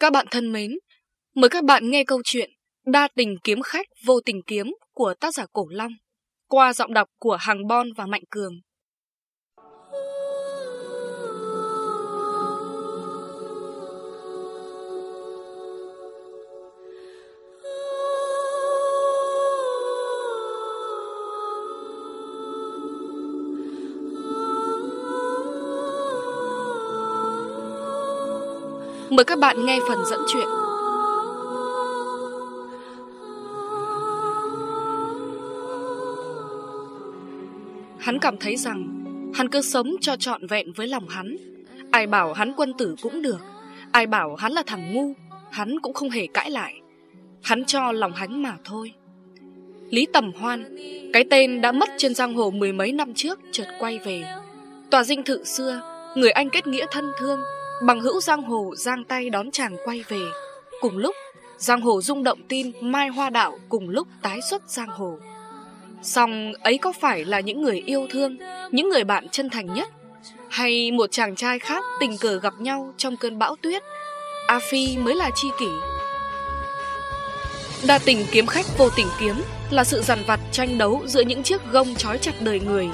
Các bạn thân mến, mời các bạn nghe câu chuyện Đa tình kiếm khách vô tình kiếm của tác giả Cổ Long qua giọng đọc của Hàng Bon và Mạnh Cường. Mời các bạn nghe phần dẫn chuyện. Hắn cảm thấy rằng hắn cứ sống cho trọn vẹn với lòng hắn. Ai bảo hắn quân tử cũng được, ai bảo hắn là thằng ngu, hắn cũng không hề cãi lại. Hắn cho lòng hắn mà thôi. Lý Tầm Hoan, cái tên đã mất trên giang hồ mười mấy năm trước chợt quay về. Tòa dinh thự xưa, người anh kết nghĩa thân thương, Bằng hữu giang hồ giang tay đón chàng quay về. Cùng lúc, Giang hồ rung động tin Mai Hoa Đạo cùng lúc tái xuất giang hồ. Xong ấy có phải là những người yêu thương, Những người bạn chân thành nhất? Hay một chàng trai khác tình cờ gặp nhau trong cơn bão tuyết? A Phi mới là chi kỷ. Đa tình kiếm khách vô tình kiếm Là sự dằn vặt tranh đấu giữa những chiếc gông trói chặt đời người,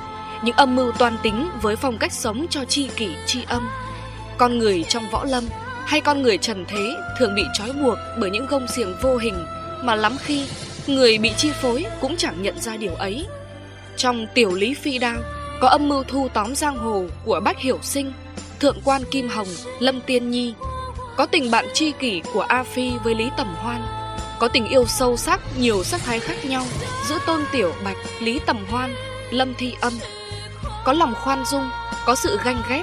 Những âm mưu toan tính với phong cách sống cho chi kỷ chi âm con người trong võ lâm hay con người trần thế thường bị trói buộc bởi những gông xiềng vô hình mà lắm khi người bị chi phối cũng chẳng nhận ra điều ấy. Trong tiểu lý phi đao có âm mưu thu tóm giang hồ của Bách Hiểu Sinh, Thượng quan Kim Hồng, Lâm Tiên Nhi. Có tình bạn tri kỷ của A Phi với Lý Tầm Hoan. Có tình yêu sâu sắc, nhiều sắc thái khác nhau giữa Tôn Tiểu Bạch, Lý Tầm Hoan, Lâm Thi Âm. Có lòng khoan dung, có sự ganh ghét,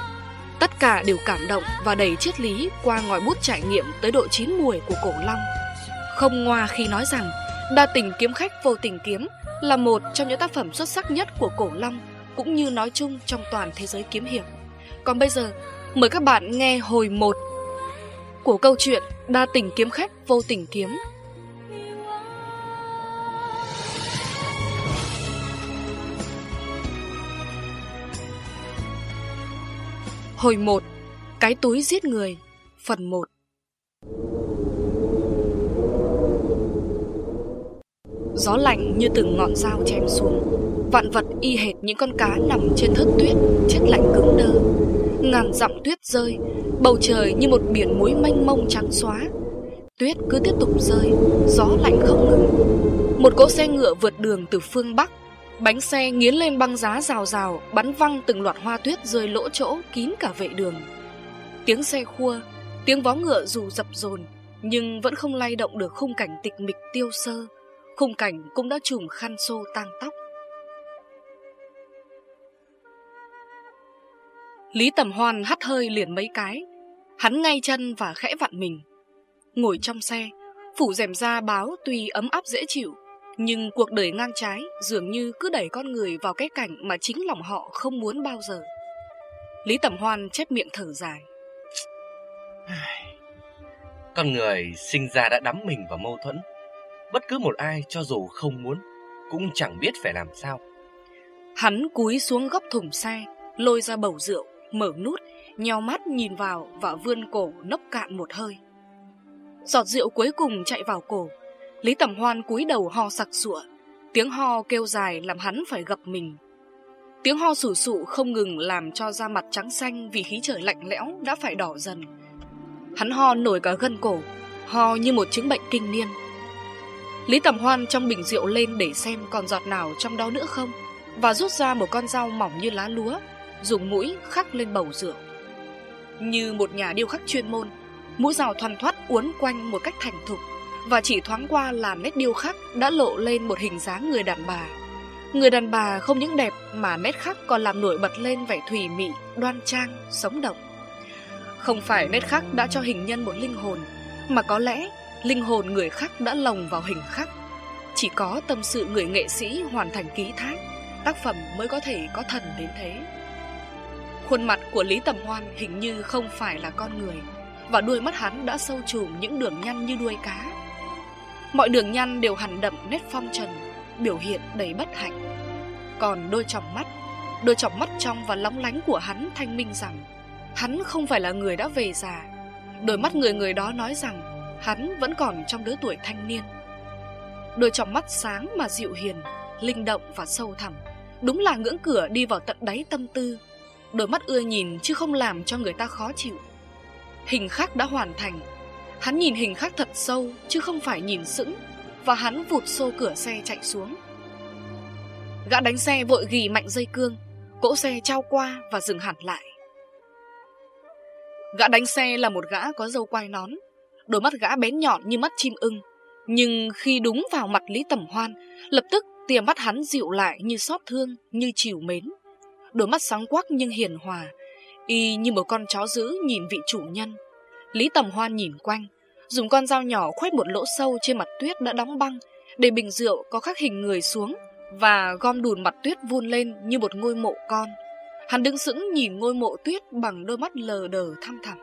Tất cả đều cảm động và đầy triết lý qua ngòi bút trải nghiệm tới độ chín mùi của cổ long. Không ngoa khi nói rằng Đa tình kiếm khách vô tình kiếm là một trong những tác phẩm xuất sắc nhất của cổ long cũng như nói chung trong toàn thế giới kiếm hiệp. Còn bây giờ, mời các bạn nghe hồi 1 của câu chuyện Đa tình kiếm khách vô tình kiếm Hồi 1 Cái túi giết người. Phần 1 Gió lạnh như từng ngọn dao chém xuống. Vạn vật y hệt những con cá nằm trên thớt tuyết Chết lạnh cứng đơ. Ngàn dặm tuyết rơi, Bầu trời như một biển muối mênh mông trắng xóa. Tuyết cứ tiếp tục rơi, Gió lạnh không ngừng. Một cỗ xe ngựa vượt đường từ phương Bắc Bánh xe nghiến lên băng giá rào rào, Bắn văng từng loạt hoa tuyết rơi lỗ chỗ Kín cả vệ đường. Tiếng xe khua, Tiếng vó ngựa dù dập dồn Nhưng vẫn không lay động được khung cảnh tịch mịch tiêu sơ. Khung cảnh cũng đã trùm khăn xô tang tóc. Lý Tầm Hoan hắt hơi liền mấy cái. Hắn ngay chân và khẽ vặn mình. Ngồi trong xe, Phủ rèm ra báo tuy ấm áp dễ chịu nhưng cuộc đời ngang trái dường như cứ đẩy con người vào cái cảnh mà chính lòng họ không muốn bao giờ. Lý Tẩm Hoan chép miệng thở dài. Con người sinh ra đã đắm mình vào mâu thuẫn. Bất cứ một ai cho dù không muốn cũng chẳng biết phải làm sao. Hắn cúi xuống góc thùng xe, lôi ra bầu rượu, mở nút, nheo mắt nhìn vào và vươn cổ nốc cạn một hơi. Giọt rượu cuối cùng chạy vào cổ, Lý Tầm Hoan cúi đầu ho sặc sụa. Tiếng ho kêu dài làm hắn phải gập mình. Tiếng ho sủ sụ không ngừng làm cho da mặt trắng xanh Vì khí trời lạnh lẽo đã phải đỏ dần. Hắn ho nổi cả gân cổ, Ho như một chứng bệnh kinh niên. Lý Tầm Hoan trong bình rượu lên để xem còn giọt nào trong đó nữa không, Và rút ra một con dao mỏng như lá lúa, Dùng mũi khắc lên bầu rượu. Như một nhà điêu khắc chuyên môn, Mũi dao thoăn thoắt uốn quanh một cách thành thục và chỉ thoáng qua là nét điêu khắc đã lộ lên một hình dáng người đàn bà. Người đàn bà không những đẹp mà nét khắc còn làm nổi bật lên vẻ thùy mị, đoan trang, sống động. Không phải nét khắc đã cho hình nhân một linh hồn Mà có lẽ linh hồn người khắc đã lồng vào hình khắc. Chỉ có tâm sự người nghệ sĩ hoàn thành ký thác Tác phẩm mới có thể có thần đến thế. Khuôn mặt của Lý Tầm Hoan hình như không phải là con người Và đuôi mắt hắn đã sâu trùm những đường nhăn như đuôi cá. Mọi đường nhăn đều hẳn đậm nét phong trần, Biểu hiện đầy bất hạnh. Còn đôi tròng mắt, Đôi tròng mắt trong và lóng lánh của hắn thanh minh rằng, Hắn không phải là người đã về già. Đôi mắt người người đó nói rằng, Hắn vẫn còn trong đứa tuổi thanh niên. Đôi tròng mắt sáng mà dịu hiền, Linh động và sâu thẳm, Đúng là ngưỡng cửa đi vào tận đáy tâm tư. Đôi mắt ưa nhìn chứ không làm cho người ta khó chịu. Hình khắc đã hoàn thành Hắn nhìn hình khắc thật sâu, Chứ không phải nhìn sững, Và hắn vụt xô cửa xe chạy xuống. Gã đánh xe vội ghi mạnh dây cương, Cỗ xe trao qua và dừng hẳn lại. Gã đánh xe là một gã có dâu quai nón, Đôi mắt gã bén nhọn như mắt chim ưng, Nhưng khi đúng vào mặt Lý Tẩm Hoan, Lập tức tia mắt hắn dịu lại như xót thương, Như chiều mến. Đôi mắt sáng quắc nhưng hiền hòa, Y như một con chó dữ nhìn vị chủ nhân. Lý Tầm Hoan nhìn quanh Dùng con dao nhỏ khoét một lỗ sâu trên mặt tuyết đã đóng băng Để bình rượu có khắc hình người xuống Và gom đùn mặt tuyết vun lên như một ngôi mộ con. Hắn đứng sững nhìn ngôi mộ tuyết bằng đôi mắt lờ đờ thăm thẳm.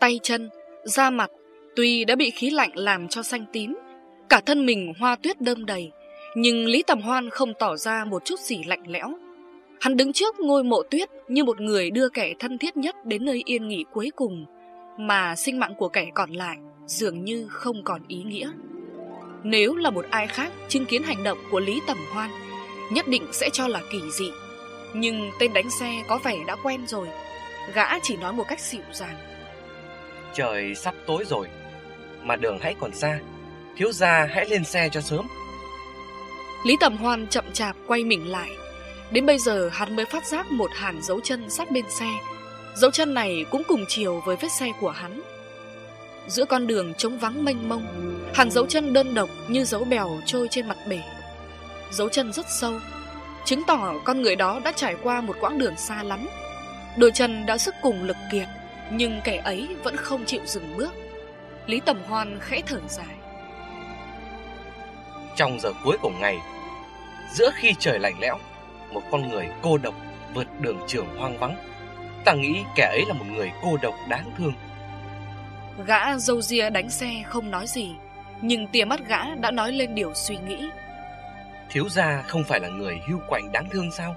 Tay chân, da mặt Tuy đã bị khí lạnh làm cho xanh tím Cả thân mình hoa tuyết đơm đầy Nhưng Lý Tầm Hoan không tỏ ra một chút gì lạnh lẽo. Hắn đứng trước ngôi mộ tuyết Như một người đưa kẻ thân thiết nhất Đến nơi yên nghỉ cuối cùng Mà sinh mạng của kẻ còn lại Dường như không còn ý nghĩa. Nếu là một ai khác Chứng kiến hành động của Lý Tầm Hoan Nhất định sẽ cho là kỳ dị. Nhưng tên đánh xe có vẻ đã quen rồi Gã chỉ nói một cách dịu dàng. Trời sắp tối rồi Mà đường hãy còn xa Thiếu gia hãy lên xe cho sớm. Lý Tầm Hoan chậm chạp quay mình lại Đến bây giờ hắn mới phát giác một hàng dấu chân sát bên xe. Dấu chân này cũng cùng chiều với vết xe của hắn. Giữa con đường trống vắng mênh mông, Hàng dấu chân đơn độc như dấu bèo trôi trên mặt bể. Dấu chân rất sâu, Chứng tỏ con người đó đã trải qua một quãng đường xa lắm. Đôi chân đã sức cùng lực kiệt, Nhưng kẻ ấy vẫn không chịu dừng bước. Lý Tầm Hoan khẽ thở dài. Trong giờ cuối của ngày, Giữa khi trời lạnh lẽo một con người cô độc vượt đường trường hoang vắng. Ta nghĩ kẻ ấy là một người cô độc đáng thương. Gã dâu ria đánh xe không nói gì Nhưng tia mắt gã đã nói lên điều suy nghĩ. Thiếu gia không phải là người hưu quạnh đáng thương sao?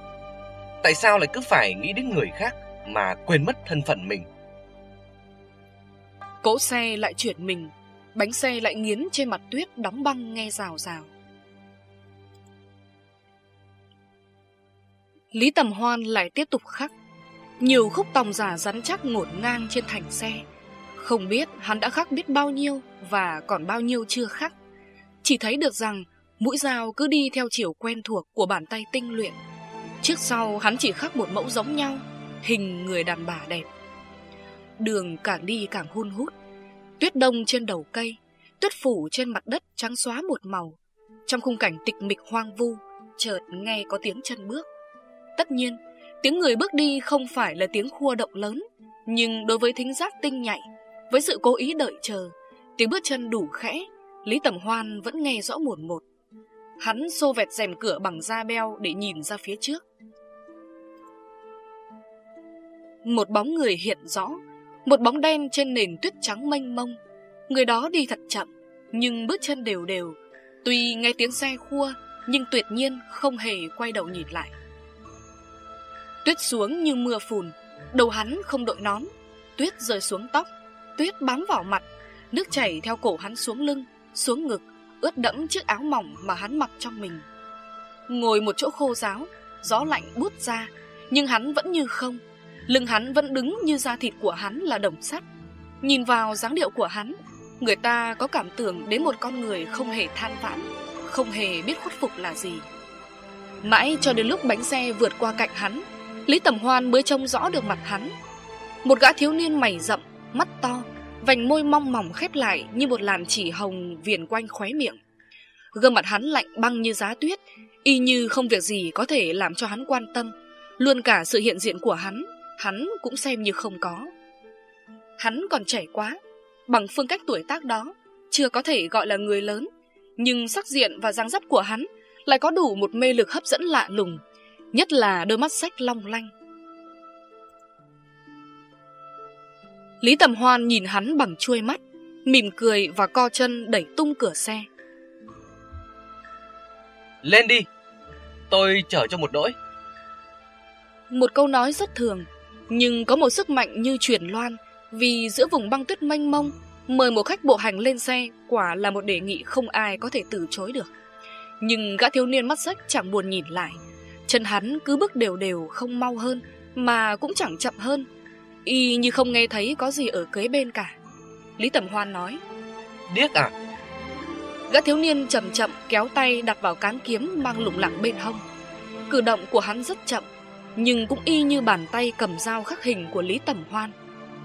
Tại sao lại cứ phải nghĩ đến người khác Mà quên mất thân phận mình? Cỗ xe lại chuyển mình Bánh xe lại nghiến trên mặt tuyết đóng băng nghe rào rào Lý Tầm Hoan lại tiếp tục khắc. Nhiều khúc tòng giả rắn chắc ngổn ngang trên thành xe. Không biết hắn đã khắc biết bao nhiêu Và còn bao nhiêu chưa khắc. Chỉ thấy được rằng, Mũi dao cứ đi theo chiều quen thuộc của bàn tay tinh luyện. Trước sau, hắn chỉ khắc một mẫu giống nhau, Hình người đàn bà đẹp. Đường càng đi càng hun hút. Tuyết đông trên đầu cây, Tuyết phủ trên mặt đất trắng xóa một màu. Trong khung cảnh tịch mịch hoang vu, Chợt nghe có tiếng chân bước. Tất nhiên Tiếng người bước đi không phải là tiếng khua động lớn Nhưng đối với thính giác tinh nhạy Với sự cố ý đợi chờ Tiếng bước chân đủ khẽ Lý Tầm Hoan vẫn nghe rõ một một Hắn xô vẹt rèm cửa bằng da beo để nhìn ra phía trước. Một bóng người hiện rõ, một bóng đen trên nền tuyết trắng mênh mông. Người đó đi thật chậm, nhưng bước chân đều đều. Tuy nghe tiếng xe khua, nhưng tuyệt nhiên không hề quay đầu nhìn lại. Tuyết xuống như mưa phùn, đầu hắn không đội nón, tuyết rơi xuống tóc, tuyết bám vào mặt, nước chảy theo cổ hắn xuống lưng, xuống ngực, ướt đẫm chiếc áo mỏng mà hắn mặc trong mình. Ngồi một chỗ khô ráo, gió lạnh bút ra, nhưng hắn vẫn như không. Lưng hắn vẫn đứng như da thịt của hắn là đồng sắt. Nhìn vào dáng điệu của hắn, người ta có cảm tưởng đến một con người không hề than vãn, không hề biết khuất phục là gì. Mãi cho đến lúc bánh xe vượt qua cạnh hắn, Lý Tầm Hoan mới trông rõ được mặt hắn. Một gã thiếu niên mày rậm, mắt to, Vành môi mong mỏng khép lại như một làn chỉ hồng viền quanh khóe miệng. Gương mặt hắn lạnh băng như giá tuyết, y như không việc gì có thể làm cho hắn quan tâm. Luôn cả sự hiện diện của hắn, hắn cũng xem như không có. Hắn còn trẻ quá, bằng phương cách tuổi tác đó, chưa có thể gọi là người lớn. Nhưng sắc diện và dáng dấp của hắn lại có đủ một mê lực hấp dẫn lạ lùng, nhất là đôi mắt sách long lanh. Lý Tầm Hoan nhìn hắn bằng chuôi mắt, mỉm cười và co chân đẩy tung cửa xe. Lên đi, tôi chở cho một đỗi. Một câu nói rất thường, Nhưng có một sức mạnh như truyền loan Vì giữa vùng băng tuyết mênh mông Mời một khách bộ hành lên xe Quả là một đề nghị không ai có thể từ chối được Nhưng gã thiếu niên mắt sách chẳng buồn nhìn lại Chân hắn cứ bước đều đều không mau hơn Mà cũng chẳng chậm hơn. Y như không nghe thấy có gì ở kế bên cả. Lý Tầm Hoan nói Điếc à? Gã thiếu niên chậm chậm kéo tay đặt vào cán kiếm mang lủng lẳng bên hông. Cử động của hắn rất chậm Nhưng cũng y như bàn tay cầm dao khắc hình của Lý Tầm Hoan.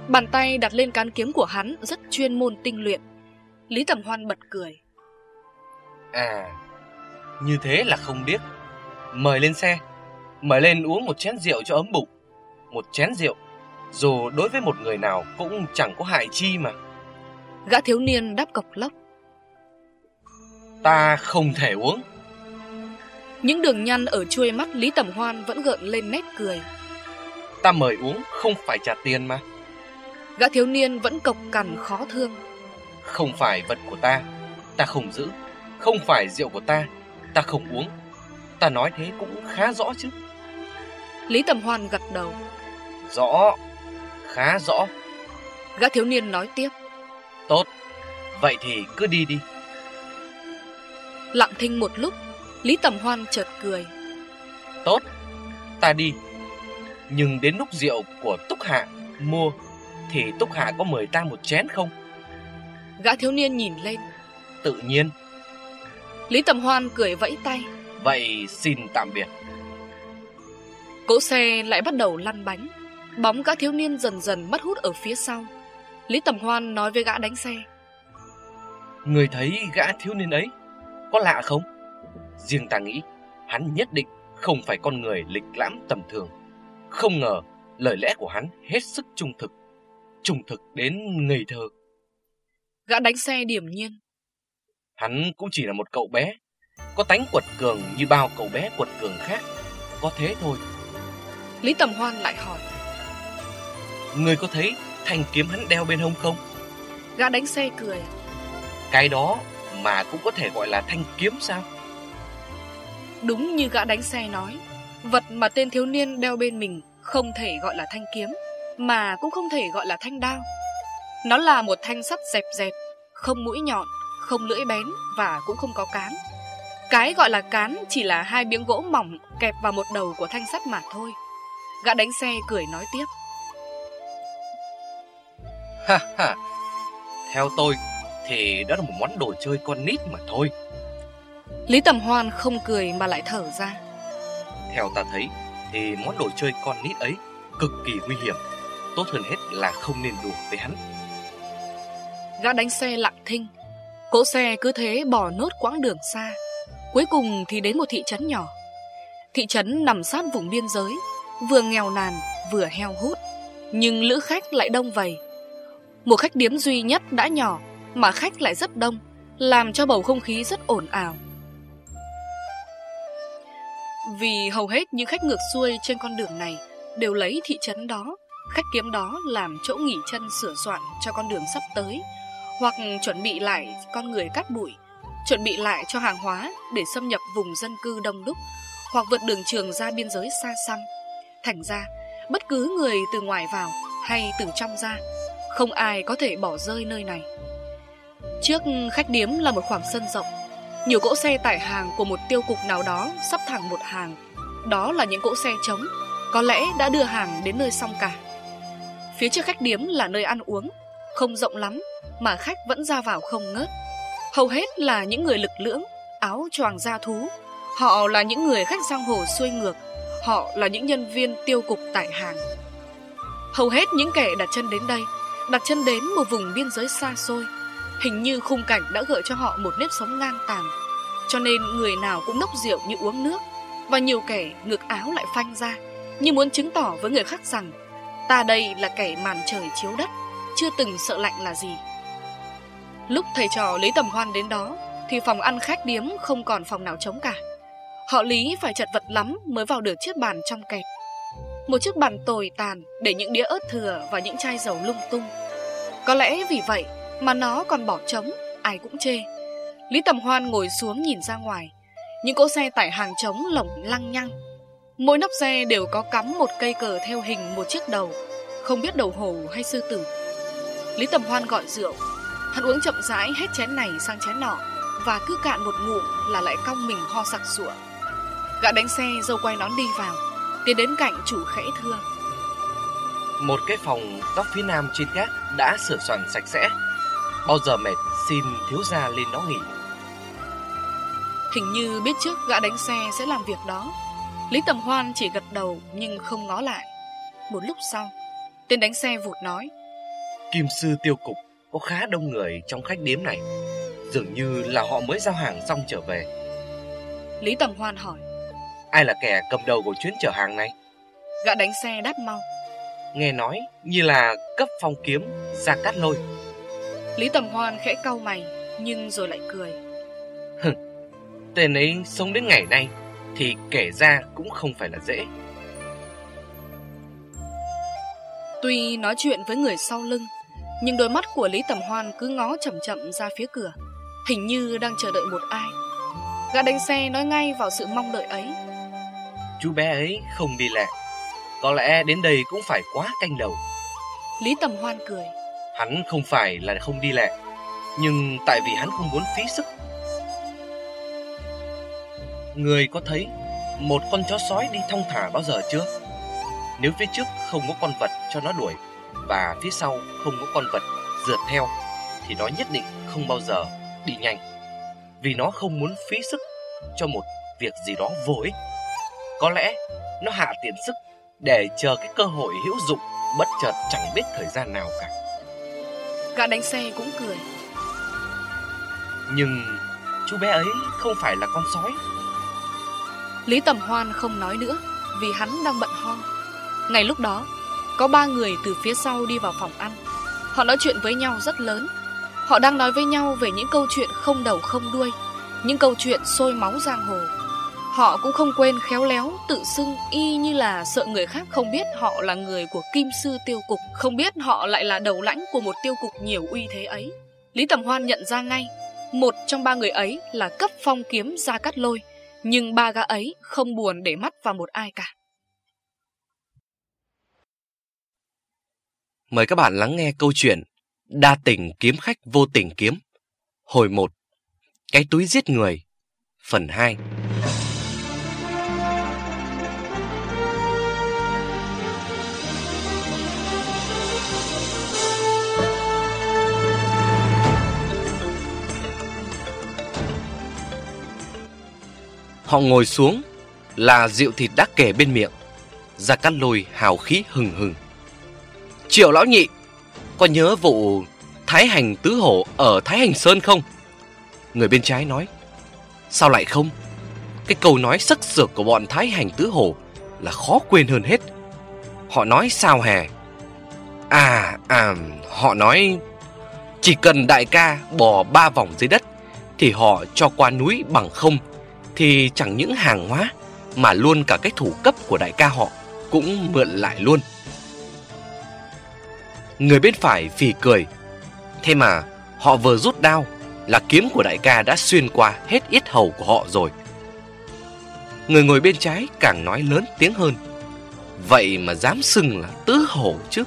Bàn tay đặt lên cán kiếm của hắn rất chuyên môn tinh luyện. Lý Tầm Hoan bật cười À Như thế là không điếc Mời lên xe. Mời lên uống một chén rượu cho ấm bụng. Một chén rượu Dù đối với một người nào cũng chẳng có hại chi mà. Gã thiếu niên đáp cộc lốc Ta không thể uống. Những đường nhăn ở chuôi mắt Lý Tầm Hoan vẫn gợn lên nét cười. Ta mời uống không phải trả tiền mà. Gã thiếu niên vẫn cộc cằn khó thương. Không phải vật của ta Ta không giữ. Không phải rượu của ta Ta không uống Ta nói thế cũng khá rõ chứ. Lý Tầm Hoan gật đầu. Rõ Khá rõ. Gã thiếu niên nói tiếp. Tốt Vậy thì cứ đi đi. Lặng thinh một lúc Lý Tầm Hoan chợt cười. Tốt Ta đi. Nhưng đến lúc rượu của Túc Hạ mua Thì Túc Hạ có mời ta một chén không? Gã thiếu niên nhìn lên. Tự nhiên. Lý Tầm Hoan cười vẫy tay Vậy xin tạm biệt. Cỗ xe lại bắt đầu lăn bánh. Bóng gã thiếu niên dần dần mất hút ở phía sau. Lý Tầm Hoan nói với gã đánh xe. Người thấy gã thiếu niên ấy Có lạ không? Riêng ta nghĩ Hắn nhất định không phải con người lịch lãm tầm thường. Không ngờ lời lẽ của hắn hết sức trung thực. Trung thực đến ngây thơ. Gã đánh xe điểm nhiên. Hắn cũng chỉ là một cậu bé Có tánh quật cường như bao cậu bé quật cường khác. Có thế thôi. Lý Tầm Hoan lại hỏi. Người có thấy thanh kiếm hắn đeo bên hông không? Gã đánh xe cười. Cái đó mà cũng có thể gọi là thanh kiếm sao? Đúng như gã đánh xe nói Vật mà tên thiếu niên đeo bên mình Không thể gọi là thanh kiếm Mà cũng không thể gọi là thanh đao. Nó là một thanh sắt dẹp dẹp Không mũi nhọn Không lưỡi bén Và cũng không có cán Cái gọi là cán chỉ là hai miếng gỗ mỏng Kẹp vào một đầu của thanh sắt mà thôi. Gã đánh xe cười nói tiếp. Ha ha. Theo tôi Thì đó là một món đồ chơi con nít mà thôi. Lý Tầm Hoan không cười mà lại thở ra. Theo ta thấy Thì món đồ chơi con nít ấy Cực kỳ nguy hiểm Tốt hơn hết là không nên đùa với hắn. Gã đánh xe lặng thinh. Cỗ xe cứ thế bỏ nốt quãng đường xa Cuối cùng thì đến một thị trấn nhỏ. Thị trấn nằm sát vùng biên giới, Vừa nghèo nàn, vừa heo hút. Nhưng lữ khách lại đông vầy. Một khách điếm duy nhất đã nhỏ, Mà khách lại rất đông, Làm cho bầu không khí rất ồn ào. Vì hầu hết những khách ngược xuôi trên con đường này Đều lấy thị trấn đó, Khách kiếm đó làm chỗ nghỉ chân sửa soạn cho con đường sắp tới, Hoặc chuẩn bị lại con người cắt bụi. Chuẩn bị lại cho hàng hóa để xâm nhập vùng dân cư đông đúc Hoặc vượt đường trường ra biên giới xa xăm. Thành ra, bất cứ người từ ngoài vào hay từ trong ra Không ai có thể bỏ rơi nơi này. Trước khách điếm là một khoảng sân rộng Nhiều cỗ xe tải hàng của một tiêu cục nào đó sắp thẳng một hàng. Đó là những cỗ xe trống Có lẽ đã đưa hàng đến nơi xong cả. Phía trước khách điếm là nơi ăn uống Không rộng lắm Mà khách vẫn ra vào không ngớt. Hầu hết là những người lực lưỡng, Áo choàng da thú. Họ là những người khách sang hồ xuôi ngược. Họ là những nhân viên tiêu cục tại hàng. Hầu hết những kẻ đặt chân đến đây, Đặt chân đến một vùng biên giới xa xôi. Hình như khung cảnh đã gợi cho họ một nếp sống ngang tàn Cho nên người nào cũng nốc rượu như uống nước, Và nhiều kẻ ngược áo lại phanh ra, Như muốn chứng tỏ với người khác rằng, Ta đây là kẻ màn trời chiếu đất, Chưa từng sợ lạnh là gì. Lúc thầy trò Lý Tầm Hoan đến đó Thì phòng ăn khách điếm không còn phòng nào trống cả. Họ Lý phải chật vật lắm mới vào được chiếc bàn trong kẹt. Một chiếc bàn tồi tàn để những đĩa ớt thừa và những chai dầu lung tung. Có lẽ vì vậy mà nó còn bỏ trống, ai cũng chê. Lý Tầm Hoan ngồi xuống nhìn ra ngoài. Những cỗ xe tải hàng trống lỏng lăng nhăng. Mỗi nóc xe đều có cắm một cây cờ theo hình một chiếc đầu Không biết đầu hổ hay sư tử. Lý Tầm Hoan gọi rượu. Hắn uống chậm rãi hết chén này sang chén nọ Và cứ cạn một ngụm là lại cong mình ho sặc sụa. Gã đánh xe dâu quay nón đi vào Tiến đến cạnh chủ khẽ thưa. Một cái phòng góc phía nam trên gác đã sửa soạn sạch sẽ. Bao giờ mệt xin thiếu gia lên đó nghỉ. Hình như biết trước gã đánh xe sẽ làm việc đó. Lý Tầm Hoan chỉ gật đầu nhưng không ngó lại. Một lúc sau Tên đánh xe vụt nói. Kim sư tiêu cục có khá đông người trong khách điếm này. Dường như là họ mới giao hàng xong trở về. Lý Tầm Hoan hỏi. Ai là kẻ cầm đầu của chuyến chở hàng này? Gã đánh xe đắt mau. Nghe nói như là cấp phong kiếm ra cát lôi. Lý Tầm Hoan khẽ cau mày Nhưng rồi lại cười. Tên ấy sống đến ngày nay Thì kể ra cũng không phải là dễ. Tuy nói chuyện với người sau lưng Nhưng đôi mắt của Lý Tầm Hoan cứ ngó chậm chậm ra phía cửa Hình như đang chờ đợi một ai. Gã đánh xe nói ngay vào sự mong đợi ấy. Chú bé ấy không đi lẹ. Có lẽ đến đây cũng phải quá canh đầu. Lý Tầm Hoan cười. Hắn không phải là không đi lẹ Nhưng tại vì hắn không muốn phí sức. Người có thấy một con chó sói đi thong thả bao giờ chưa? Nếu phía trước không có con vật cho nó đuổi Và phía sau không có con vật rượt theo Thì nó nhất định không bao giờ đi nhanh. Vì nó không muốn phí sức cho một việc gì đó vô ích. Có lẽ nó hạ tiền sức để chờ cái cơ hội hữu dụng Bất chợt chẳng biết thời gian nào cả. Gã đánh xe cũng cười. Nhưng chú bé ấy không phải là con sói. Lý Tầm Hoan không nói nữa Vì hắn đang bận ho. Ngay lúc đó có ba người từ phía sau đi vào phòng ăn. Họ nói chuyện với nhau rất lớn. Họ đang nói với nhau về những câu chuyện không đầu không đuôi, Những câu chuyện sôi máu giang hồ. Họ cũng không quên khéo léo, tự xưng y như là sợ người khác không biết họ là người của Kim Sư Tiêu Cục. Không biết họ lại là đầu lãnh của một tiêu cục nhiều uy thế ấy. Lý Tầm Hoan nhận ra ngay, Một trong ba người ấy là cấp phong kiếm Gia cắt Lôi, Nhưng ba gã ấy không buồn để mắt vào một ai cả. Mời các bạn lắng nghe câu chuyện Đa tình kiếm khách vô tình kiếm. Hồi 1 Cái túi giết người. Phần 2 Họ ngồi xuống Là rượu thịt đã kể bên miệng. Gia Cát Lôi hào khí hừng hừng. Triệu lão nhị, Có nhớ vụ Thái Hành Tứ Hổ ở Thái Hành Sơn không? Người bên trái nói, Sao lại không? Cái câu nói sắc sược của bọn Thái Hành Tứ Hổ Là khó quên hơn hết Họ nói sao hè À à Họ nói, Chỉ cần đại ca bỏ ba vòng dưới đất Thì họ cho qua núi bằng không, Thì chẳng những hàng hóa Mà luôn cả cái thủ cấp của đại ca họ Cũng mượn lại luôn Người bên phải phì cười. Thế mà, họ vừa rút đao Là kiếm của đại ca đã xuyên qua hết yết hầu của họ rồi. Người ngồi bên trái càng nói lớn tiếng hơn. Vậy mà dám xưng là tứ hổ chứ?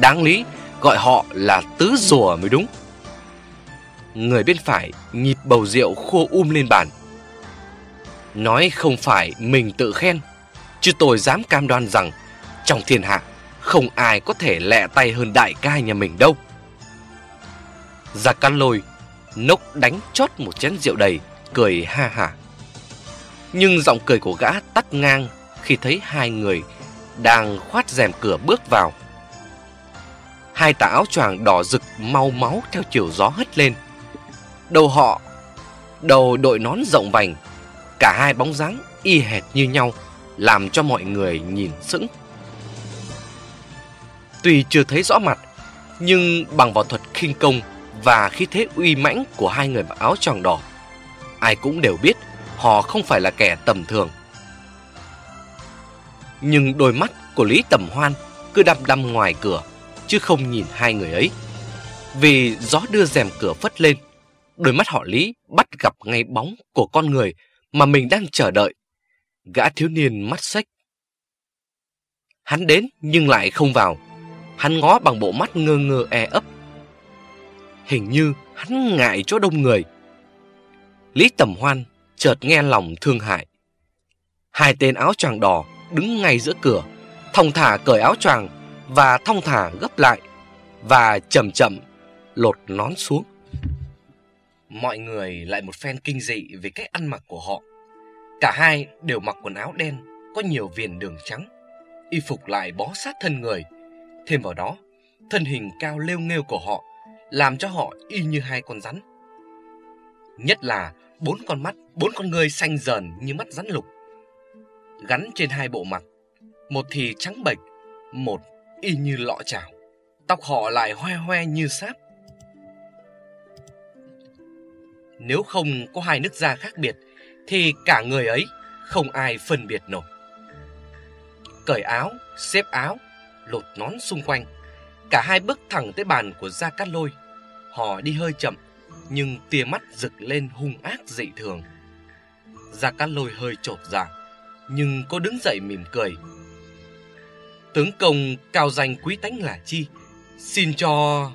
Đáng lý gọi họ là tứ rùa mới đúng. Người bên phải nhịp bầu rượu khô um lên bàn. Nói không phải mình tự khen, Chứ tôi dám cam đoan rằng Trong thiên hạ không ai có thể lẹ tay hơn đại ca nhà mình đâu. Gia Căn Lôi nốc đánh chót một chén rượu đầy, cười ha hả. Nhưng giọng cười của gã tắt ngang khi thấy hai người đang khoát rèm cửa bước vào. Hai tà áo choàng đỏ rực mau máu theo chiều gió hất lên. Đầu họ, đầu đội nón rộng vành, cả hai bóng dáng y hệt như nhau, làm cho mọi người nhìn sững. Tuy chưa thấy rõ mặt, nhưng bằng vào thuật khinh công và khí thế uy mãnh của hai người mặc áo tròn đỏ, ai cũng đều biết họ không phải là kẻ tầm thường. Nhưng đôi mắt của Lý Tầm Hoan cứ đăm đăm ngoài cửa, chứ không nhìn hai người ấy. Vì gió đưa rèm cửa phất lên, đôi mắt họ Lý bắt gặp ngay bóng của con người mà mình đang chờ đợi. Gã thiếu niên mắt xách. Hắn đến nhưng lại không vào. Hắn ngó bằng bộ mắt ngơ ngơ e ấp. Hình như hắn ngại chỗ đông người. Lý Tầm Hoan chợt nghe lòng thương hại. Hai tên áo choàng đỏ đứng ngay giữa cửa, thong thả cởi áo choàng và thong thả gấp lại và chậm chậm lột nón xuống. Mọi người lại một phen kinh dị về cách ăn mặc của họ. Cả hai đều mặc quần áo đen, có nhiều viền đường trắng. Y phục lại bó sát thân người. Thêm vào đó, thân hình cao lêu nghêu của họ làm cho họ y như hai con rắn. Nhất là bốn con mắt, bốn con người xanh dờn như mắt rắn lục. Gắn trên hai bộ mặt, một thì trắng bệch, một y như lọ chảo. Tóc họ lại hoe hoe như sáp. Nếu không có hai nước da khác biệt, thì cả người ấy không ai phân biệt nổi. Cởi áo, xếp áo, lột nón xung quanh. Cả hai bước thẳng tới bàn của Gia Cát Lôi. Họ đi hơi chậm, nhưng tia mắt rực lên hung ác dị thường. Gia Cát Lôi hơi trột dạ, nhưng cô đứng dậy mỉm cười. Tướng công cao danh quý tánh là chi? Xin cho...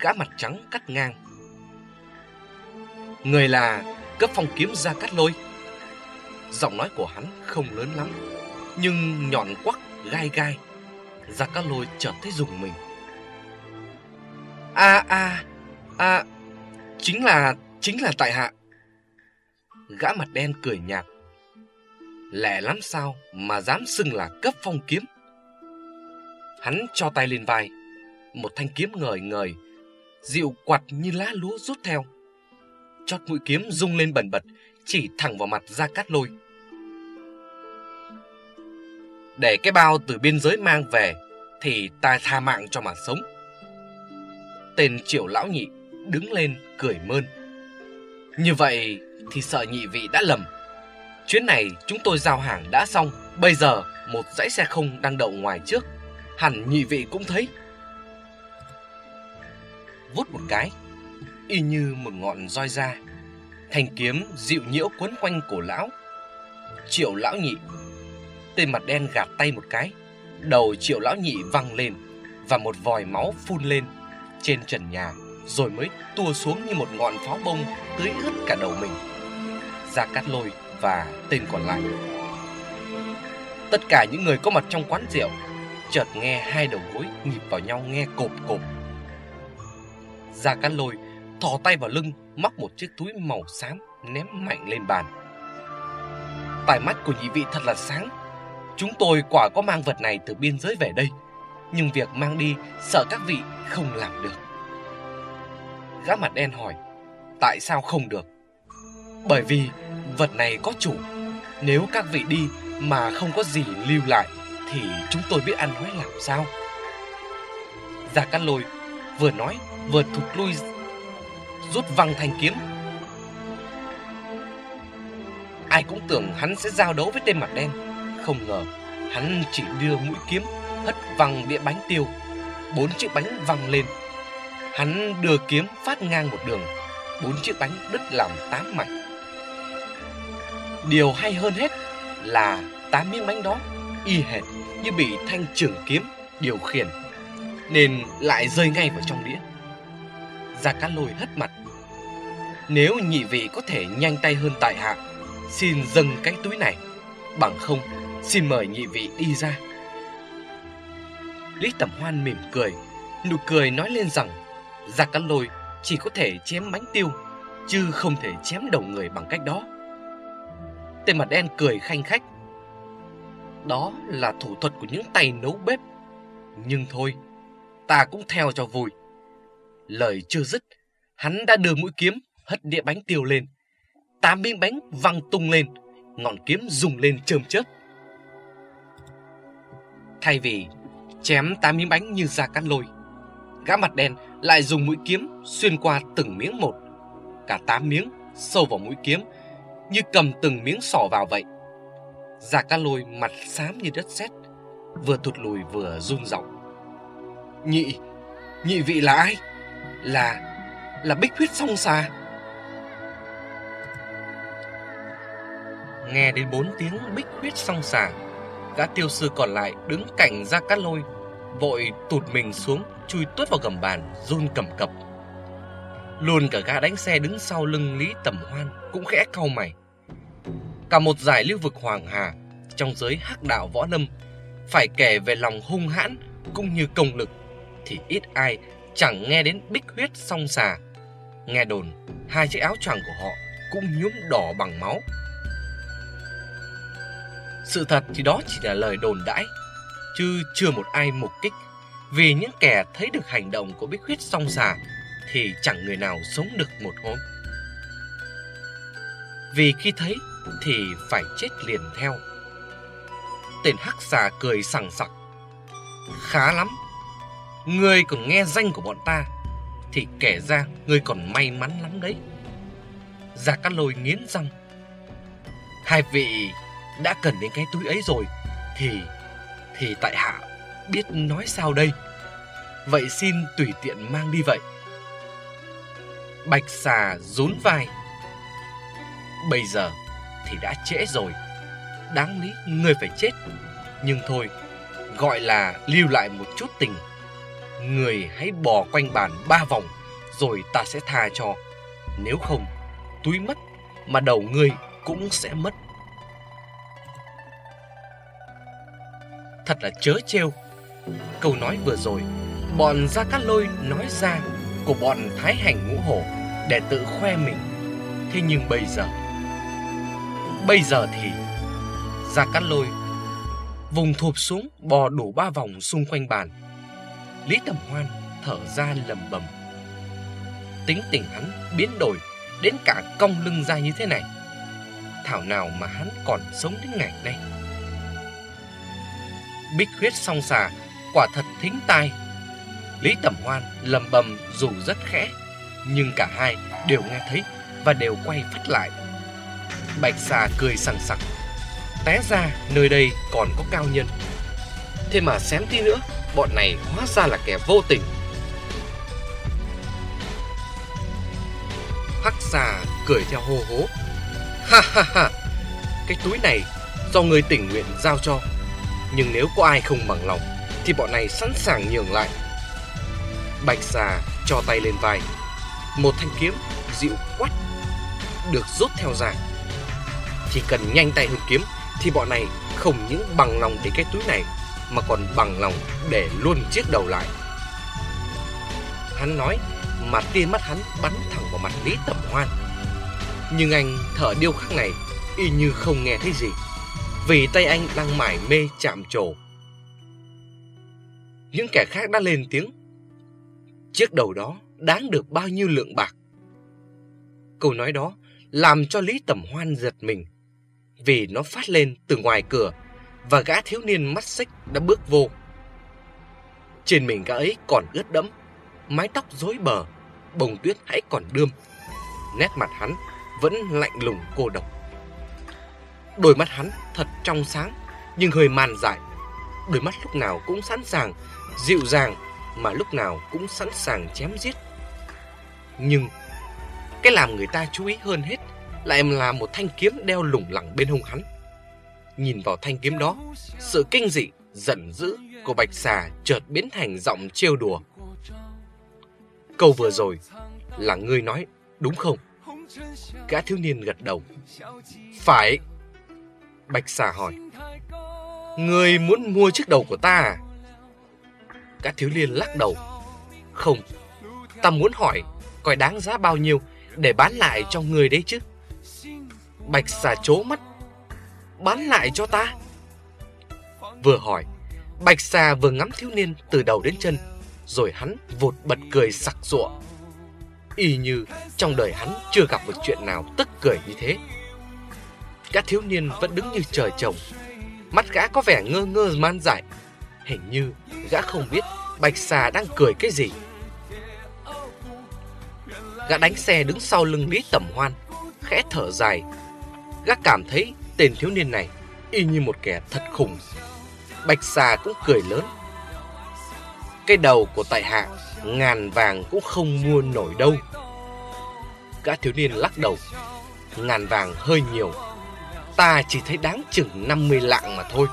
Gã mặt trắng cắt ngang. Người là cấp phong kiếm Gia Cát Lôi. Giọng nói của hắn không lớn lắm, nhưng nhọn quắc, gai gai. Gia Cát Lôi chợt thấy dùng mình. A a a chính là chính là tại hạ. Gã mặt đen cười nhạt. Lẻ lắm sao mà dám xưng là cấp phong kiếm. Hắn cho tay lên vai, một thanh kiếm ngời ngời, dịu quạt như lá lúa rút theo. Chót mũi kiếm rung lên bần bật, chỉ thẳng vào mặt Gia Cát Lôi. Để cái bao từ biên giới mang về, thì ta tha mạng cho mà sống. Tên triệu lão nhị đứng lên cười mơn. Như vậy thì sợ nhị vị đã lầm. Chuyến này chúng tôi giao hàng đã xong, bây giờ một dãy xe không đang đậu ngoài trước. Hẳn nhị vị cũng thấy. Vút một cái, y như một ngọn roi ra, Thanh kiếm dịu nhiễu quấn quanh cổ lão. Triệu lão nhị, tên mặt đen gạt tay một cái, đầu triệu lão nhị văng lên và một vòi máu phun lên trên trần nhà rồi mới tua xuống như một ngọn pháo bông tưới ướt cả đầu mình. Gia Cát Lôi và tên còn lại. Tất cả những người có mặt trong quán rượu chợt nghe hai đầu gối nhịp vào nhau nghe cộp cộp. Gia Cát Lôi thò tay vào lưng móc một chiếc túi màu xám ném mạnh lên bàn. Tai mắt của nhị vị thật là sáng. Chúng tôi quả có mang vật này từ biên giới về đây, nhưng việc mang đi sợ các vị không làm được. Gã mặt đen hỏi, tại sao không được? Bởi vì vật này có chủ, nếu các vị đi mà không có gì lưu lại thì chúng tôi biết ăn nói làm sao. già Cát Lôi vừa nói vừa thụt lui rút văng thanh kiếm. Ai cũng tưởng hắn sẽ giao đấu với tên mặt đen, không ngờ hắn chỉ đưa mũi kiếm hất văng đĩa bánh tiêu, bốn chiếc bánh văng lên. Hắn đưa kiếm phát ngang một đường, bốn chiếc bánh đứt làm tám mảnh. Điều hay hơn hết là tám miếng bánh đó y hệt như bị thanh trường kiếm điều khiển nên lại rơi ngay vào trong đĩa. Gia Cát Lôi hất mặt. Nếu nhị vị có thể nhanh tay hơn tại hạ, xin dâng cái túi này, bằng không xin mời nhị vị đi ra. Lý Tẩm Hoan mỉm cười, nụ cười nói lên rằng giặc Cát Lôi chỉ có thể chém bánh tiêu, chứ không thể chém đầu người bằng cách đó. Tên mặt đen cười khanh khách. Đó là thủ thuật của những tay nấu bếp. Nhưng thôi, ta cũng theo cho vui. Lời chưa dứt, hắn đã đưa mũi kiếm hất đĩa bánh tiêu lên. Tám miếng bánh văng tung lên, ngọn kiếm rung lên chơm chớp. Thay vì chém tám miếng bánh như ra cắt lôi, gã mặt đen lại dùng mũi kiếm xuyên qua từng miếng một. Cả tám miếng sâu vào mũi kiếm như cầm từng miếng sỏ vào vậy. Già ca lôi mặt xám như đất sét, vừa thụt lùi vừa run giọng. Nhị, nhị vị là ai? Là, là bích huyết song xà. Nghe đến bốn tiếng bích huyết song xà Gã tiêu sư còn lại đứng cạnh ra cát lôi, Vội tụt mình xuống, Chui tuốt vào gầm bàn, run cầm cập. Luôn cả gã đánh xe đứng sau lưng Lý Tẩm Hoan Cũng khẽ cau mày. Cả một giải lưu vực hoàng hà, Trong giới hắc đạo võ lâm, Phải kể về lòng hung hãn Cũng như công lực Thì ít ai chẳng nghe đến bích huyết song xà. Nghe đồn, Hai chiếc áo choàng của họ Cũng nhuốm đỏ bằng máu sự thật thì đó chỉ là lời đồn đãi, chứ chưa một ai mục kích. Vì những kẻ thấy được hành động của Bích Huyết song xà thì chẳng người nào sống được một hôm. Vì khi thấy thì phải chết liền theo. Tên hắc xà cười sằng sặc. Khá lắm. Người còn nghe danh của bọn ta thì kể ra người còn may mắn lắm đấy. Gia Cát Lôi nghiến răng. Hai vị đã cần đến cái túi ấy rồi thì thì tại hạ biết nói sao đây. Vậy xin tùy tiện mang đi vậy. Bạch xà rún vai. Bây giờ thì đã trễ rồi. Đáng lý người phải chết. Nhưng thôi, gọi là lưu lại một chút tình. Người hãy bò quanh bàn ba vòng rồi ta sẽ tha cho. Nếu không, túi mất mà đầu người cũng sẽ mất. Thật là chớ trêu. Câu nói vừa rồi, bọn Gia Cát Lôi nói ra của bọn Thái Hành Ngũ Hổ để tự khoe mình. Thế nhưng bây giờ, bây giờ thì Gia Cát Lôi vùng thụp xuống bò đủ ba vòng xung quanh bàn. Lý Tầm Hoan thở ra lầm bầm. Tính tình hắn biến đổi đến cả cong lưng ra như thế này. Thảo nào mà hắn còn sống đến ngày nay. Bích huyết song xà quả thật thính tai. Lý Tẩm Hoan lầm bầm dù rất khẽ, nhưng cả hai đều nghe thấy và đều quay phát lại. Bạch xà cười sằng sặc. Té ra nơi đây còn có cao nhân. Thế mà xém tí nữa, bọn này hóa ra là kẻ vô tình. Hắc xà cười theo hô hố. Ha ha ha, cái túi này do người tình nguyện giao cho nhưng nếu có ai không bằng lòng, Thì bọn này sẵn sàng nhường lại. Bạch xà cho tay lên vai. Một thanh kiếm dịu quắt Được rút theo dài. Chỉ cần nhanh tay hùng kiếm, Thì bọn này không những bằng lòng để cái túi này, Mà còn bằng lòng để luôn chiếc đầu lại. Hắn nói, mà tia mắt hắn bắn thẳng vào mặt Lý Tẩm Hoan. Nhưng anh thở điêu khắc này, Y như không nghe thấy gì vì tay anh đang mải mê chạm trổ. Những kẻ khác đã lên tiếng. Chiếc đầu đó đáng được bao nhiêu lượng bạc? Câu nói đó làm cho Lý Tẩm Hoan giật mình, vì nó phát lên từ ngoài cửa và gã thiếu niên mắt xích đã bước vô. Trên mình gã ấy còn ướt đẫm, mái tóc rối bờ, bồng tuyết hãy còn đươm. Nét mặt hắn vẫn lạnh lùng cô độc. Đôi mắt hắn thật trong sáng nhưng hơi màn dại. Đôi mắt lúc nào cũng sẵn sàng, dịu dàng mà lúc nào cũng sẵn sàng chém giết. Nhưng cái làm người ta chú ý hơn hết lại là một thanh kiếm đeo lủng lẳng bên hông hắn. Nhìn vào thanh kiếm đó, sự kinh dị, giận dữ của Bạch Xà chợt biến thành giọng trêu đùa. Câu vừa rồi là ngươi nói, đúng không? Gã thiếu niên gật đầu. Phải. Bạch xà hỏi. Người muốn mua chiếc đầu của ta à? Các thiếu liên lắc đầu. Không, ta muốn hỏi coi đáng giá bao nhiêu để bán lại cho người đấy chứ. Bạch xà chố mắt. Bán lại cho ta? Vừa hỏi, Bạch xà vừa ngắm thiếu niên từ đầu đến chân, rồi hắn vụt bật cười sặc sụa. Y như trong đời hắn chưa gặp một chuyện nào tức cười như thế. Gã thiếu niên vẫn đứng như trời trồng. Mắt gã có vẻ ngơ ngơ man dại. Hình như gã không biết Bạch xà đang cười cái gì. Gã đánh xe đứng sau lưng Lý Tẩm Hoan, Khẽ thở dài. Gã cảm thấy tên thiếu niên này Y như một kẻ thật khủng Bạch xà cũng cười lớn. Cái đầu của tại hạ Ngàn vàng cũng không mua nổi đâu. Gã thiếu niên lắc đầu. Ngàn vàng hơi nhiều. Ta chỉ thấy đáng chừng 50 lạng mà thôi.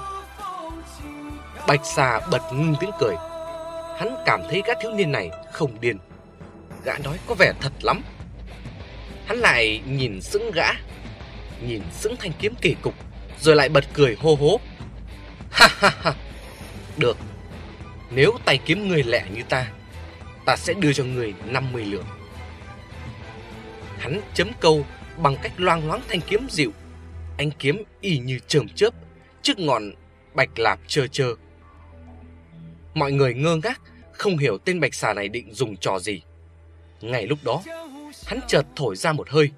Bạch xà bật ngưng tiếng cười. Hắn cảm thấy gã thiếu niên này không điên. Gã nói có vẻ thật lắm. Hắn lại nhìn sững gã, nhìn sững thanh kiếm kỳ cục, rồi lại bật cười hô hố. Ha ha ha, được, nếu tay kiếm người lẻ như ta, ta sẽ đưa cho người 50 lượng. Hắn chấm câu bằng cách loang loáng thanh kiếm dịu ánh kiếm y như chớm chớp trước ngọn bạch lạp chơ chơ. Mọi người ngơ ngác, không hiểu tên bạch xà này định dùng trò gì. Ngay lúc đó, hắn chợt thổi ra một hơi.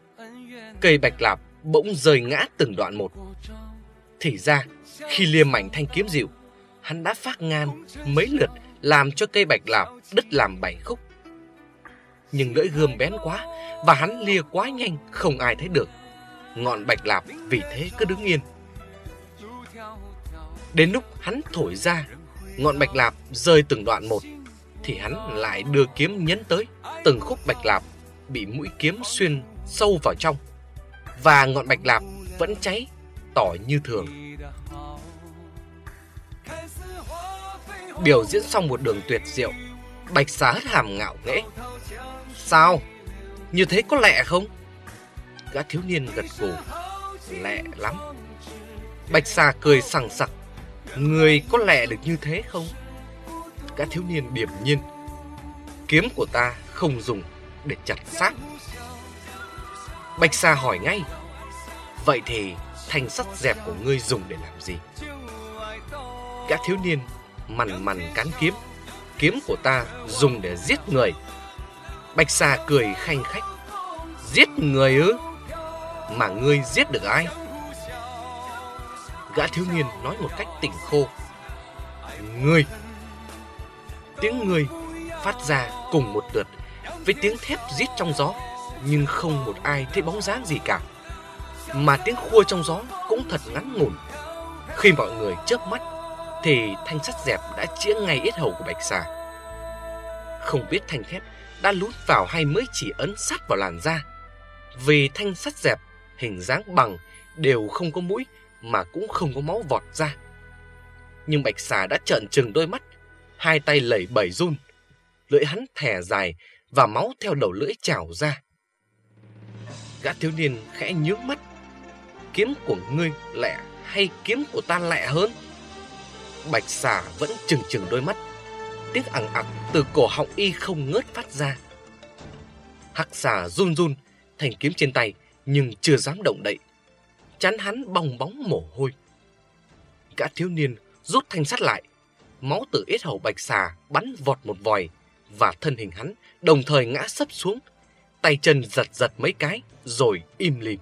Cây bạch lạp bỗng rơi ngã từng đoạn một. Thì ra, khi liềm mảnh thanh kiếm dịu, hắn đã phát ngan mấy lượt làm cho cây bạch lạp đứt làm bảy khúc. Nhưng lưỡi gươm bén quá và hắn lia quá nhanh không ai thấy được. Ngọn bạch lạp vì thế cứ đứng yên. Đến lúc hắn thổi ra, ngọn bạch lạp rơi từng đoạn một, thì hắn lại đưa kiếm nhấn tới từng khúc bạch lạp bị mũi kiếm xuyên sâu vào trong và ngọn bạch lạp vẫn cháy tỏ như thường. Biểu diễn xong một đường tuyệt diệu, Bạch xá hất hàm ngạo nghễ. Sao? Như thế có lẹ không? Gã thiếu niên gật gù. Lẹ lắm. Bạch xà cười sằng sặc. Người có lẹ được như thế không? Gã thiếu niên điềm nhiên. Kiếm của ta không dùng để chặt xác. Bạch xà hỏi ngay. Vậy thì thanh sắt dẹp của ngươi dùng để làm gì? Gã thiếu niên mằn mằn cán kiếm. Kiếm của ta dùng để giết người. Bạch xà cười khanh khách. Giết người ư? Mà ngươi giết được ai? Gã thiếu niên nói một cách tỉnh khô. Ngươi. Tiếng ngươi phát ra cùng một lượt với tiếng thép rít trong gió, nhưng không một ai thấy bóng dáng gì cả. Mà tiếng khua trong gió cũng thật ngắn ngủn. Khi mọi người chớp mắt thì thanh sắt dẹp đã chĩa ngay yết hầu của bạch xà. Không biết thanh thép đã lút vào hay mới chỉ ấn sát vào làn da. Vì thanh sắt dẹp hình dáng bằng đều không có mũi mà cũng không có máu vọt ra. Nhưng bạch xà đã trợn trừng đôi mắt, hai tay lẩy bẩy run, lưỡi hắn thè dài và máu theo đầu lưỡi trào ra. Gã thiếu niên khẽ nhướng mắt, kiếm của ngươi lẹ hay kiếm của ta lẹ hơn? Bạch xà vẫn trừng trừng đôi mắt Tiếng ẳng ặc từ cổ họng y không ngớt phát ra Hắc xà run run Thành kiếm trên tay nhưng chưa dám động đậy Chắn hắn bong bóng mồ hôi Gã thiếu niên rút thanh sắt lại Máu từ ít hầu bạch xà Bắn vọt một vòi Và thân hình hắn đồng thời ngã sấp xuống Tay chân giật giật mấy cái Rồi im lìm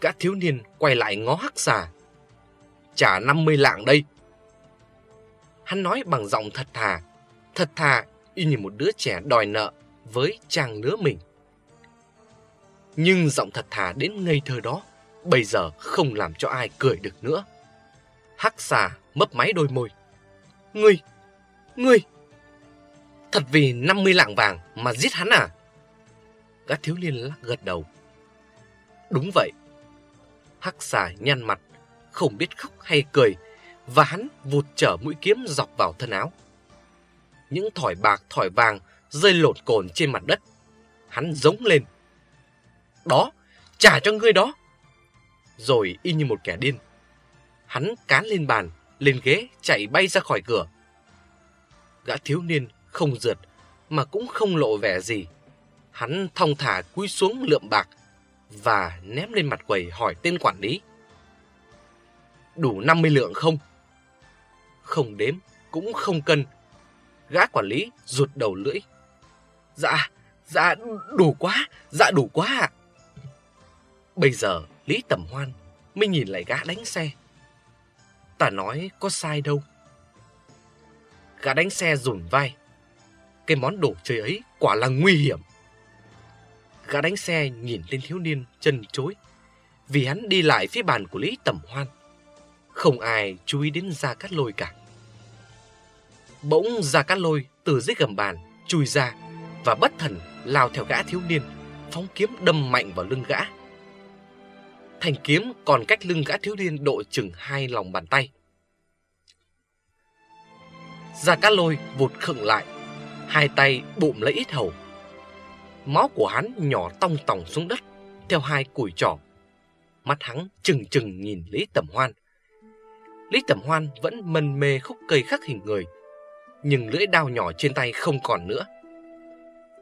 Gã thiếu niên quay lại ngó hắc xà trả 50 lạng đây. Hắn nói bằng giọng thật thà, thật thà y như một đứa trẻ đòi nợ với chàng nứa mình. Nhưng giọng thật thà đến ngây thơ đó, bây giờ không làm cho ai cười được nữa. Hắc xà mấp máy đôi môi. Ngươi, ngươi, thật vì 50 lạng vàng mà giết hắn à? Gã thiếu niên lắc gật đầu. Đúng vậy. Hắc xà nhăn mặt không biết khóc hay cười, và hắn vụt trở mũi kiếm dọc vào thân áo. Những thỏi bạc thỏi vàng rơi lột cồn trên mặt đất. Hắn giống lên. Đó, trả cho ngươi đó. Rồi y như một kẻ điên. Hắn cán lên bàn, lên ghế, chạy bay ra khỏi cửa. Gã thiếu niên không rượt, mà cũng không lộ vẻ gì. Hắn thong thả cúi xuống lượm bạc và ném lên mặt quầy hỏi tên quản lý đủ 50 lượng không? Không đếm, cũng không cân. Gã quản lý rụt đầu lưỡi. Dạ, dạ đủ quá, dạ đủ quá ạ. Bây giờ Lý Tẩm Hoan mới nhìn lại gã đánh xe. Ta nói có sai đâu. Gã đánh xe rủn vai. Cái món đồ chơi ấy quả là nguy hiểm. Gã đánh xe nhìn lên thiếu niên chân chối vì hắn đi lại phía bàn của Lý Tẩm Hoan. Không ai chú ý đến Gia Cát Lôi cả. Bỗng Gia Cát Lôi từ dưới gầm bàn chui ra và bất thần lao theo gã thiếu niên, phóng kiếm đâm mạnh vào lưng gã. Thanh kiếm còn cách lưng gã thiếu niên độ chừng hai lòng bàn tay. Gia Cát Lôi vụt khựng lại, hai tay bụm lấy ít hầu. Máu của hắn nhỏ tong tòng xuống đất theo hai củi trỏ. Mắt hắn trừng trừng nhìn Lý Tẩm Hoan. Lý Tẩm Hoan vẫn mân mê khúc cây khắc hình người, nhưng lưỡi đao nhỏ trên tay không còn nữa.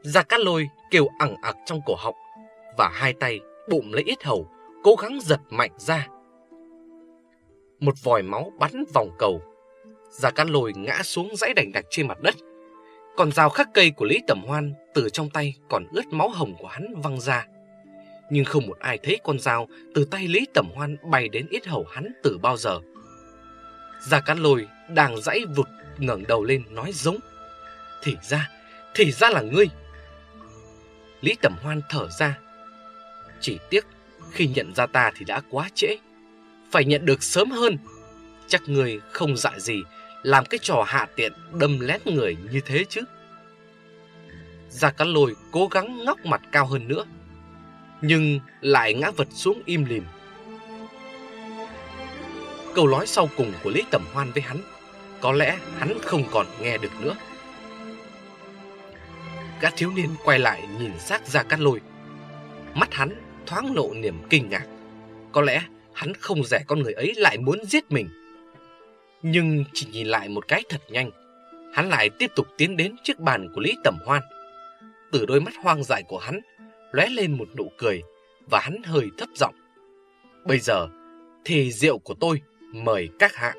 Gia Cát Lôi kêu ẳng ặc trong cổ họng và hai tay bụm lấy ít hầu, cố gắng giật mạnh ra. Một vòi máu bắn vòng cầu. Gia Cát Lôi ngã xuống dãy đành đạch trên mặt đất. Còn dao khắc cây của Lý Tẩm Hoan từ trong tay còn ướt máu hồng của hắn văng ra. Nhưng không một ai thấy con dao từ tay Lý Tẩm Hoan bay đến ít hầu hắn từ bao giờ. Gia Cát Lôi đang dãy vụt ngẩng đầu lên nói giống. Thì ra, thì ra là ngươi. Lý Tẩm Hoan thở ra. Chỉ tiếc, khi nhận ra ta thì đã quá trễ. Phải nhận được sớm hơn. Chắc người không dại gì làm cái trò hạ tiện, đâm lén người như thế chứ. Gia Cát Lôi cố gắng ngóc mặt cao hơn nữa. Nhưng lại ngã vật xuống im lìm. Câu nói sau cùng của Lý Tẩm Hoan với hắn, Có lẽ hắn không còn nghe được nữa Gã thiếu niên quay lại nhìn xác ra cát lôi Mắt hắn thoáng lộ niềm kinh ngạc. Có lẽ hắn không rẻ con người ấy lại muốn giết mình. Nhưng chỉ nhìn lại một cái thật nhanh, Hắn lại tiếp tục tiến đến chiếc bàn của Lý Tẩm Hoan. Từ đôi mắt hoang dại của hắn, lóe lên một nụ cười Và hắn hơi thấp giọng. Bây giờ thì rượu của tôi mời các hạ.